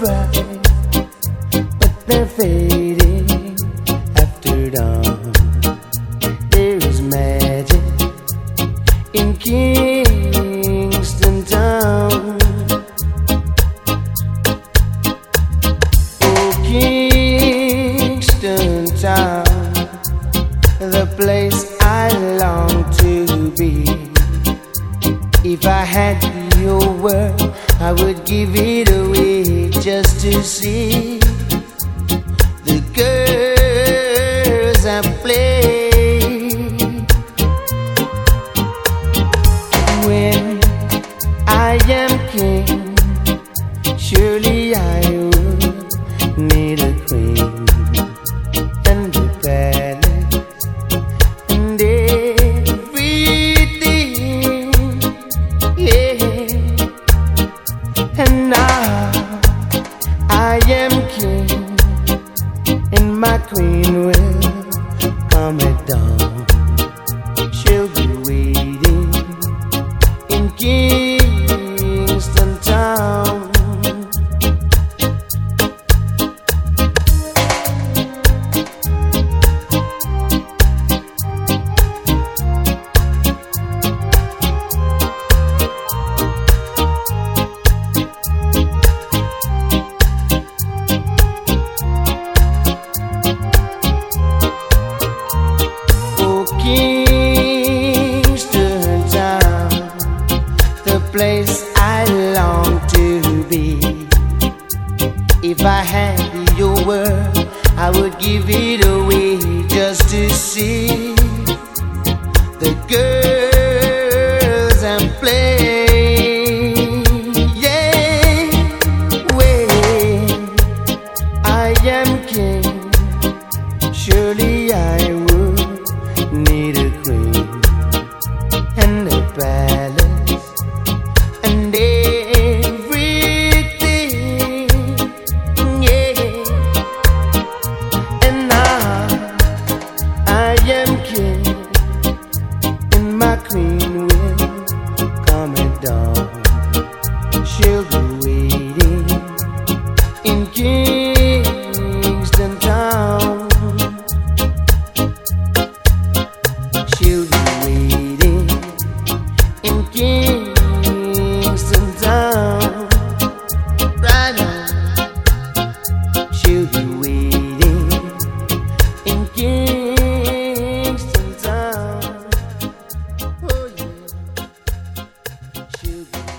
but they're fading after dawn. There is magic in Kingston Town. Oh, Kingston Town, the place I long to be. If I had your word, I would give it away just to see. am king and my queen will. Kingston town, the place I long to be. If I had your word, I would give it away just to see. to be.